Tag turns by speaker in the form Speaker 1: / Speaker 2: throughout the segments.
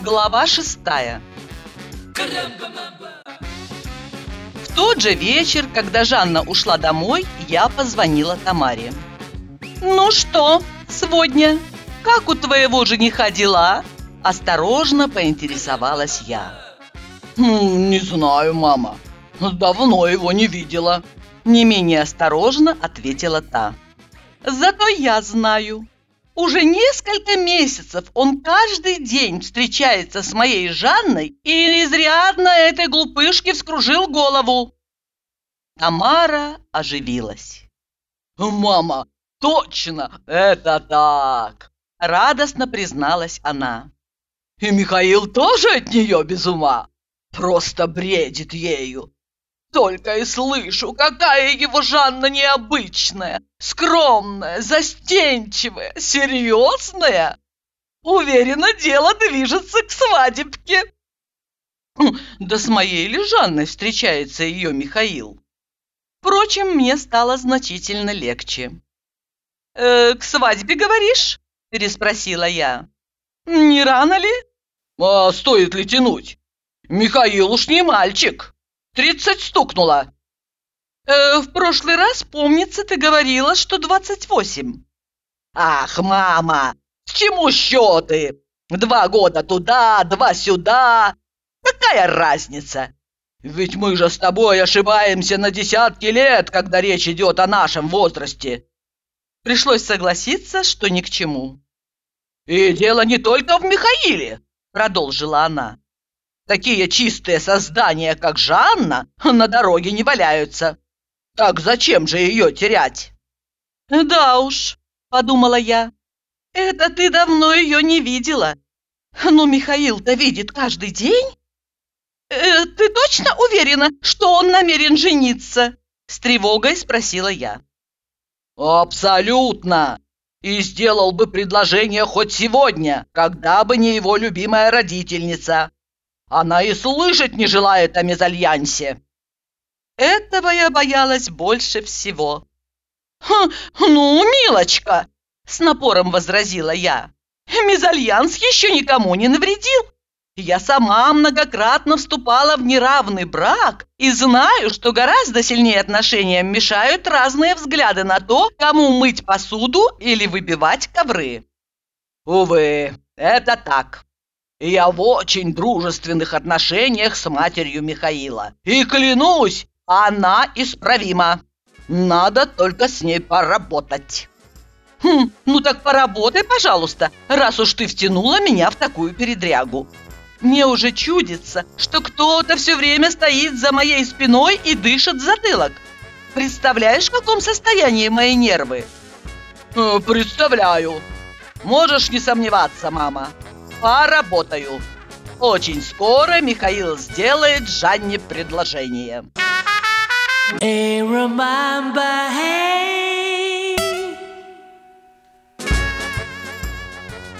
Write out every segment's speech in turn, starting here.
Speaker 1: Глава шестая В тот же вечер, когда Жанна ушла домой, я позвонила Тамаре. «Ну что, сегодня, как у твоего жениха дела?» Осторожно поинтересовалась я.
Speaker 2: «Не знаю, мама. Давно его не видела».
Speaker 1: Не менее осторожно ответила та. «Зато я знаю. Уже несколько месяцев он каждый день встречается с моей Жанной и изрядно этой глупышке вскружил голову. Тамара оживилась.
Speaker 2: «Мама, точно, это так!»
Speaker 1: Радостно призналась она.
Speaker 2: «И Михаил тоже от нее без ума? Просто бредит ею. Только и слышу, какая его Жанна необычная, скромная, застенчивая, серьезная. Уверена, дело движется к свадебке.
Speaker 1: Хм, да с моей ли Жанной встречается ее Михаил? Впрочем, мне стало значительно легче. «Э, «К свадьбе, говоришь?» – переспросила я. «Не рано ли?»
Speaker 2: «А стоит ли тянуть? Михаил уж не мальчик». Тридцать стукнуло.
Speaker 1: Э, в прошлый раз, помнится, ты говорила, что двадцать восемь.
Speaker 2: Ах, мама, с чему счеты? Два года туда, два сюда. Какая разница? Ведь мы же с тобой ошибаемся на десятки лет, когда речь идет о нашем возрасте.
Speaker 1: Пришлось согласиться, что ни к чему.
Speaker 2: И дело не только в Михаиле, продолжила она. Такие чистые создания, как Жанна, на дороге не валяются. Так зачем же ее терять?
Speaker 1: Да уж, подумала я, это ты давно ее не видела. Ну, Михаил-то видит каждый день. Э, ты точно уверена, что он намерен жениться? С тревогой спросила я.
Speaker 2: Абсолютно. И сделал бы предложение хоть сегодня, когда бы не его любимая родительница. Она и слышать не желает о мезальянсе.
Speaker 1: Этого я боялась больше всего.
Speaker 2: «Хм, «Ну, милочка!»
Speaker 1: – с напором возразила я. «Мезальянс еще никому не навредил. Я сама многократно вступала в неравный брак и знаю, что гораздо сильнее отношениям мешают разные взгляды на то, кому мыть посуду или выбивать ковры».
Speaker 2: «Увы, это так. Я в очень дружественных отношениях с матерью Михаила. И клянусь, она исправима. Надо только с ней поработать.
Speaker 1: Хм, ну так поработай, пожалуйста, раз уж ты втянула меня в такую передрягу. Мне уже чудится, что кто-то все время стоит за моей спиной и дышит в затылок. Представляешь, в каком состоянии мои нервы?
Speaker 2: Э, представляю. Можешь не сомневаться, мама поработаю. Очень скоро Михаил сделает Жанне предложение.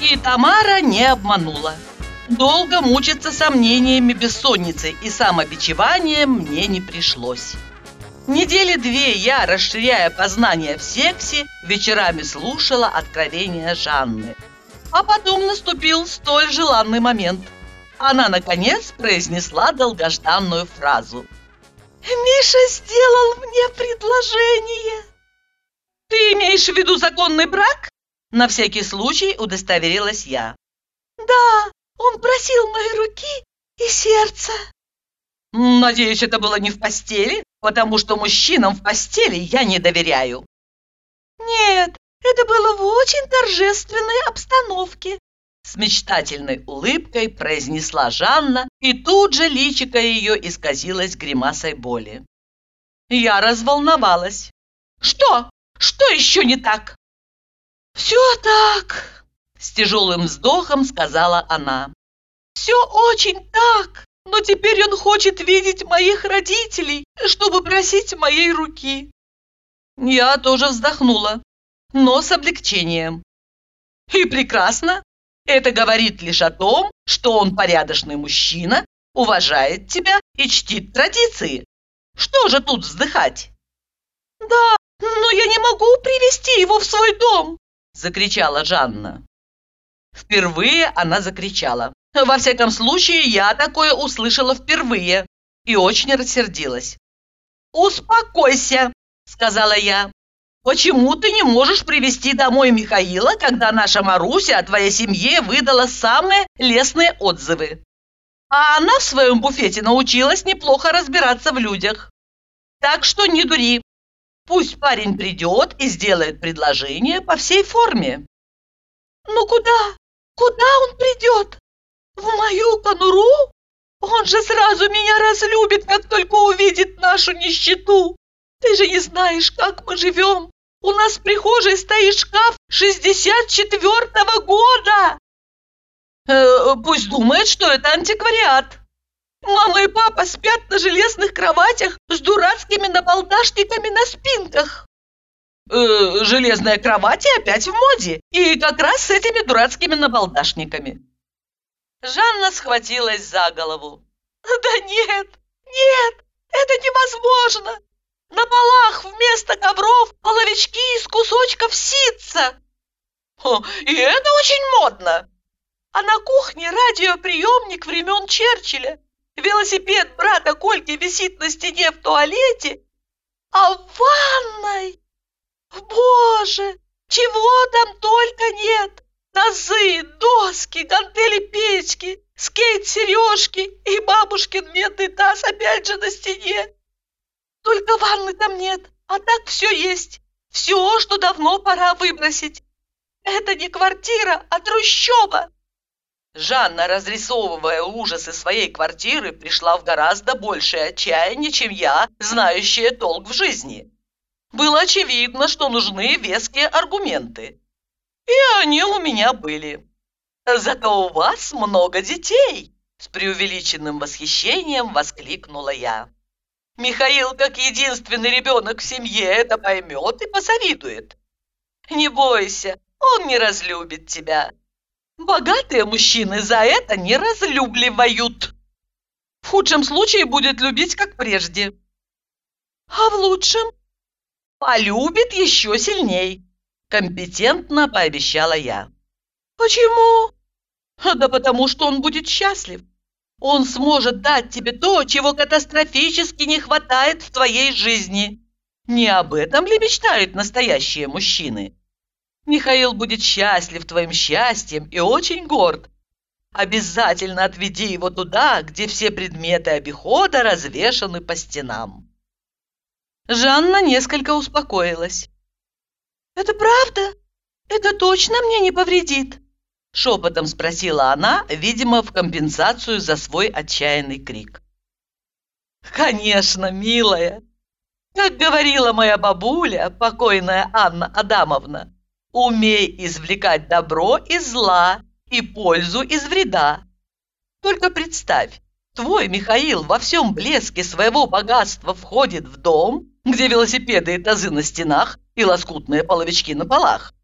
Speaker 2: И
Speaker 1: Тамара не обманула. Долго мучиться сомнениями, бессонницей и самобичеванием мне не пришлось. Недели две я, расширяя познания в сексе, вечерами слушала откровения Жанны – а потом наступил столь желанный момент. Она, наконец, произнесла долгожданную фразу. «Миша сделал мне предложение!» «Ты имеешь в виду законный брак?» На всякий случай удостоверилась я. «Да, он просил моей руки и сердца». «Надеюсь, это было не в постели, потому что мужчинам в постели я не доверяю». «Нет, это было в очень торжественной обстановке. С мечтательной улыбкой произнесла Жанна, и тут же личико ее исказилось гримасой боли. Я разволновалась. «Что? Что еще не так?» «Все так!» С тяжелым вздохом сказала она. «Все очень так, но теперь он хочет видеть моих родителей, чтобы просить моей руки». Я тоже вздохнула но с облегчением. И прекрасно. Это говорит лишь о том, что он порядочный мужчина, уважает тебя и чтит традиции. Что же тут вздыхать? Да, но я не могу привести его в свой дом, закричала Жанна. Впервые она закричала. Во всяком случае, я такое услышала впервые и очень рассердилась. «Успокойся», — сказала я. «Почему ты не можешь привести домой Михаила, когда наша Маруся о твоей семье выдала самые лестные отзывы? А она в своем буфете научилась неплохо разбираться в людях. Так что не дури. Пусть парень придет и сделает предложение по всей форме».
Speaker 3: «Ну куда? Куда он придет? В мою конуру?» Он же сразу меня разлюбит, как только увидит нашу нищету. Ты же не знаешь, как мы живем. У нас в прихожей стоит шкаф 64-го года.
Speaker 1: Э, пусть думает, что это антиквариат.
Speaker 3: Мама и папа спят на железных кроватях с дурацкими набалдашниками на спинках.
Speaker 1: Э, железные кровати опять в моде, и как раз с этими дурацкими набалдашниками. Жанна схватилась за голову.
Speaker 3: «Да нет, нет, это невозможно! На полах вместо ковров половички из кусочков ситца!»
Speaker 1: О, «И это очень модно!»
Speaker 3: «А на кухне радиоприемник времен Черчилля, велосипед брата Кольки висит на стене в туалете, а в ванной... Боже, чего там только нет! Тазы, доски, гантели печки, скейт, сережки и бабушкин медный таз опять же на стене. Только ванны там нет, а так все есть. Все, что давно пора выбросить. Это не квартира, а трущоба.
Speaker 1: Жанна, разрисовывая ужасы своей квартиры, пришла в гораздо большее отчаяние, чем я, знающая толк в жизни. Было очевидно, что нужны веские аргументы. И они у меня были. Зато у вас много детей, с преувеличенным восхищением воскликнула я. Михаил, как единственный ребенок в семье, это поймет и посоветует. Не бойся, он не разлюбит тебя. Богатые мужчины за это не разлюбливают. В худшем случае будет любить, как прежде.
Speaker 3: А в лучшем?
Speaker 1: Полюбит еще сильней. Компетентно пообещала я.
Speaker 3: «Почему?»
Speaker 1: «Да потому что он будет счастлив. Он сможет дать тебе то, чего катастрофически не хватает в твоей жизни. Не об этом ли мечтают настоящие мужчины? Михаил будет счастлив твоим счастьем и очень горд. Обязательно отведи его туда, где все предметы обихода развешаны по стенам». Жанна несколько успокоилась.
Speaker 3: «Это правда? Это точно мне не повредит?»
Speaker 1: Шепотом спросила она, видимо, в компенсацию за свой отчаянный крик. «Конечно, милая! Как говорила моя бабуля, покойная Анна Адамовна, умей извлекать добро из зла и пользу из вреда. Только представь, твой Михаил во всем блеске своего богатства входит в дом, где велосипеды и тазы на стенах, и лоскутные половички на полах.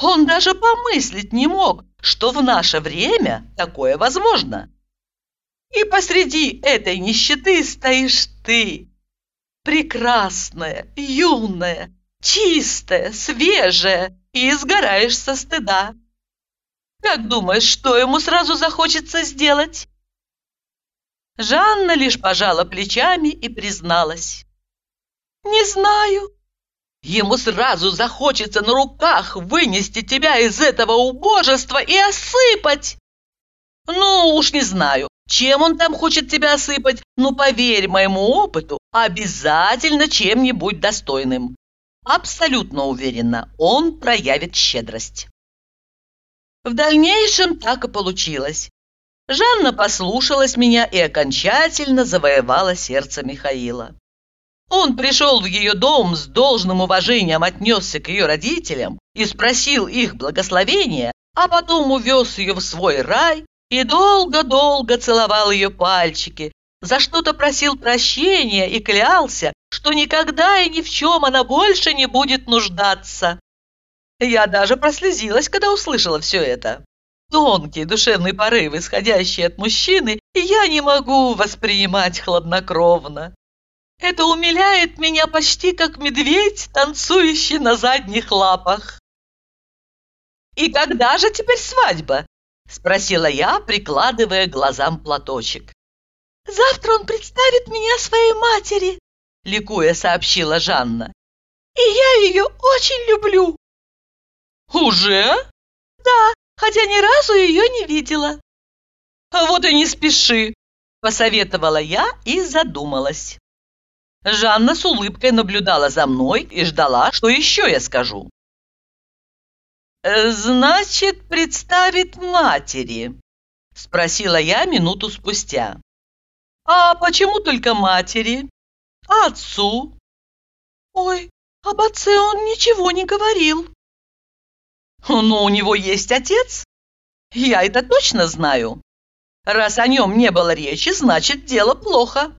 Speaker 1: Он даже помыслить не мог, что в наше время такое возможно. И посреди этой нищеты стоишь ты, прекрасная, юная, чистая, свежая, и сгораешь со стыда. Как думаешь, что ему сразу захочется сделать? Жанна лишь пожала плечами и призналась.
Speaker 3: «Не знаю.
Speaker 1: Ему сразу захочется на руках вынести тебя из этого убожества и осыпать. Ну, уж не знаю, чем он там хочет тебя осыпать, но поверь моему опыту, обязательно чем-нибудь достойным. Абсолютно уверена, он проявит щедрость. В дальнейшем так и получилось. Жанна послушалась меня и окончательно завоевала сердце Михаила. Он пришел в ее дом с должным уважением отнесся к ее родителям и спросил их благословения, а потом увез ее в свой рай и долго-долго целовал ее пальчики, за что-то просил прощения и клялся, что никогда и ни в чем она больше не будет нуждаться. Я даже прослезилась, когда услышала все это. Тонкий душевный порыв, исходящий от мужчины, я не могу воспринимать хладнокровно. Это умиляет меня почти как медведь, танцующий на задних лапах. «И когда же теперь свадьба?» – Спросила я, прикладывая глазам платочек.
Speaker 3: «Завтра он представит меня своей матери», ликуя сообщила Жанна. «И я ее очень люблю».
Speaker 1: «Уже?»
Speaker 3: «Да, хотя ни разу ее не видела».
Speaker 1: «А вот и не спеши», – посоветовала я и задумалась. Жанна с улыбкой наблюдала за мной и ждала, что еще я скажу. «Э, «Значит, представит матери?» – спросила я минуту спустя. «А почему только матери? А отцу?»
Speaker 3: «Ой, об отце он ничего не говорил».
Speaker 1: «Но у него есть отец? Я это точно знаю. Раз о нем не было речи, значит, дело плохо».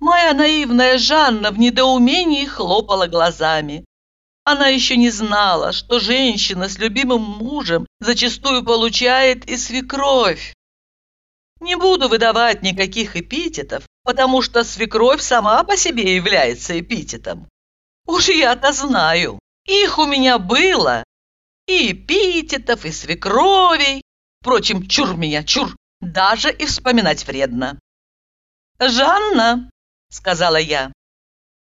Speaker 1: Моя наивная Жанна в недоумении хлопала глазами. Она еще не знала, что женщина с любимым мужем зачастую получает и свекровь. Не буду выдавать никаких эпитетов, потому что свекровь сама по себе является эпитетом. Уж я-то знаю, их у меня было. И эпитетов, и свекровей. Впрочем, чур меня, чур, даже и вспоминать вредно. «Жанна», — сказала я,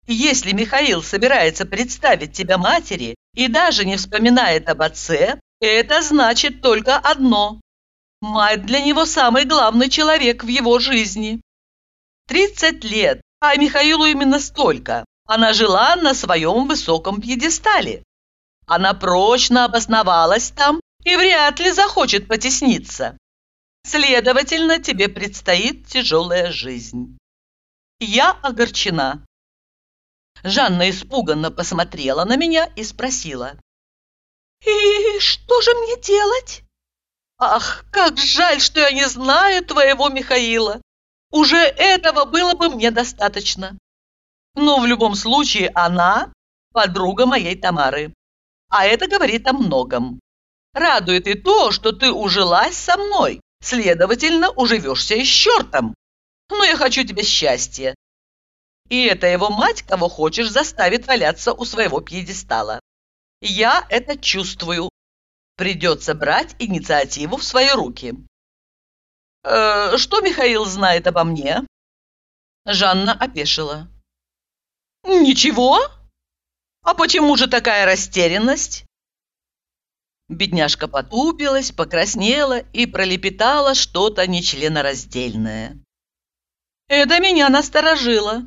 Speaker 1: если Михаил собирается представить тебя матери и даже не вспоминает об отце, это значит только одно. Мать для него самый главный человек в его жизни. 30 лет, а Михаилу именно столько. Она жила на своем высоком пьедестале. Она прочно обосновалась там и вряд ли захочет потесниться. Следовательно, тебе предстоит тяжелая жизнь. Я огорчена. Жанна испуганно посмотрела на меня и спросила.
Speaker 3: «И что же мне делать?»
Speaker 1: «Ах, как жаль, что я не знаю твоего Михаила! Уже этого было бы мне достаточно. Но в любом случае она подруга моей Тамары. А это говорит о многом. Радует и то, что ты ужилась со мной, следовательно, уживешься и с чертом. Но я хочу тебе счастья, и это его мать, кого хочешь, заставит валяться у своего пьедестала. Я это чувствую. Придется брать инициативу в свои руки. «Э, «Что Михаил знает обо мне?» Жанна опешила. «Ничего? А почему же такая растерянность?» Бедняжка потупилась, покраснела и пролепетала что-то нечленораздельное. Это меня насторожило.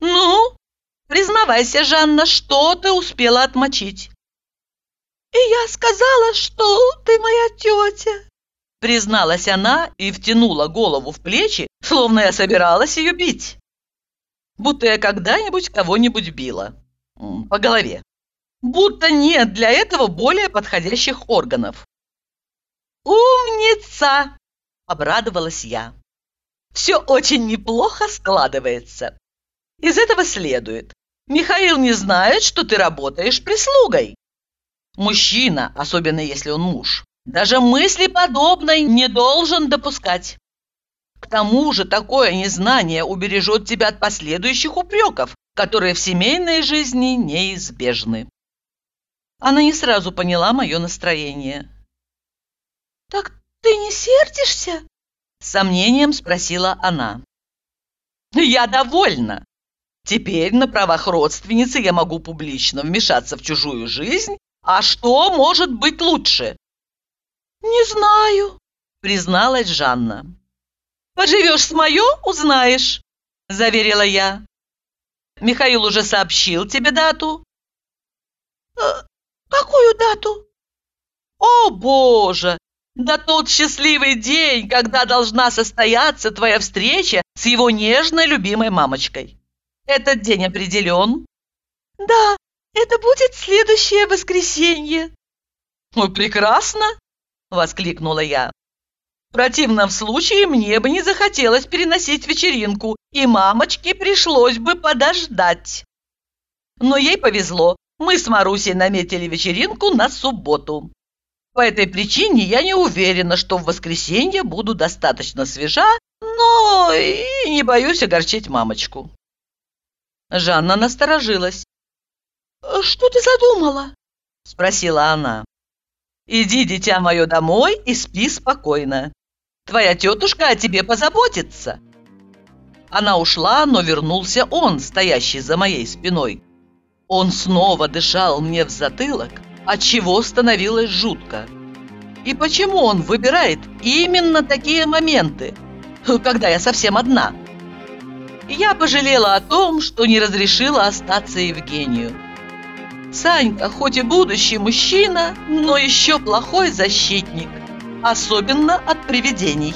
Speaker 1: «Ну, признавайся, Жанна, что ты успела отмочить?»
Speaker 3: «И я сказала, что ты моя тетя»,
Speaker 1: призналась она и втянула голову в плечи, словно я собиралась ее бить. Будто я когда-нибудь кого-нибудь била. По голове. Будто нет для этого более подходящих органов. «Умница!» – обрадовалась я. «Все очень неплохо складывается. Из этого следует, Михаил не знает, что ты работаешь прислугой. Мужчина, особенно если он муж, даже мысли подобной не должен допускать. К тому же такое незнание убережет тебя от последующих упреков, которые в семейной жизни неизбежны. Она не сразу поняла мое настроение.
Speaker 3: «Так ты не сердишься?»
Speaker 1: Сомнением спросила она. «Я довольна. Теперь на правах родственницы я могу публично вмешаться в чужую жизнь, а что может быть лучше?
Speaker 3: Не знаю,
Speaker 1: призналась Жанна. Поживешь с мое, узнаешь, заверила я. Михаил уже сообщил тебе дату?
Speaker 3: Э, какую дату?
Speaker 1: О, боже! Да тот счастливый день, когда должна состояться твоя встреча с его нежной любимой мамочкой. Этот день определен?»
Speaker 3: «Да, это будет следующее воскресенье».
Speaker 1: «Ну, прекрасно!» – воскликнула я. В противном случае мне бы не захотелось переносить вечеринку, и мамочке пришлось бы подождать. Но ей повезло, мы с Марусей наметили вечеринку на субботу. По этой причине я не уверена, что в воскресенье буду достаточно свежа, но и не боюсь огорчить мамочку. Жанна насторожилась.
Speaker 3: «Что ты задумала?»
Speaker 1: – спросила она. Иди, дитя мое, домой и спи спокойно. Твоя тетушка о тебе позаботится. Она ушла, но вернулся он, стоящий за моей спиной. Он снова дышал мне в затылок, отчего становилось жутко. И почему он выбирает именно такие моменты, когда я совсем одна? Я пожалела о том, что не разрешила остаться Евгению. Санька, хоть и будущий мужчина, но еще плохой защитник, особенно от привидений.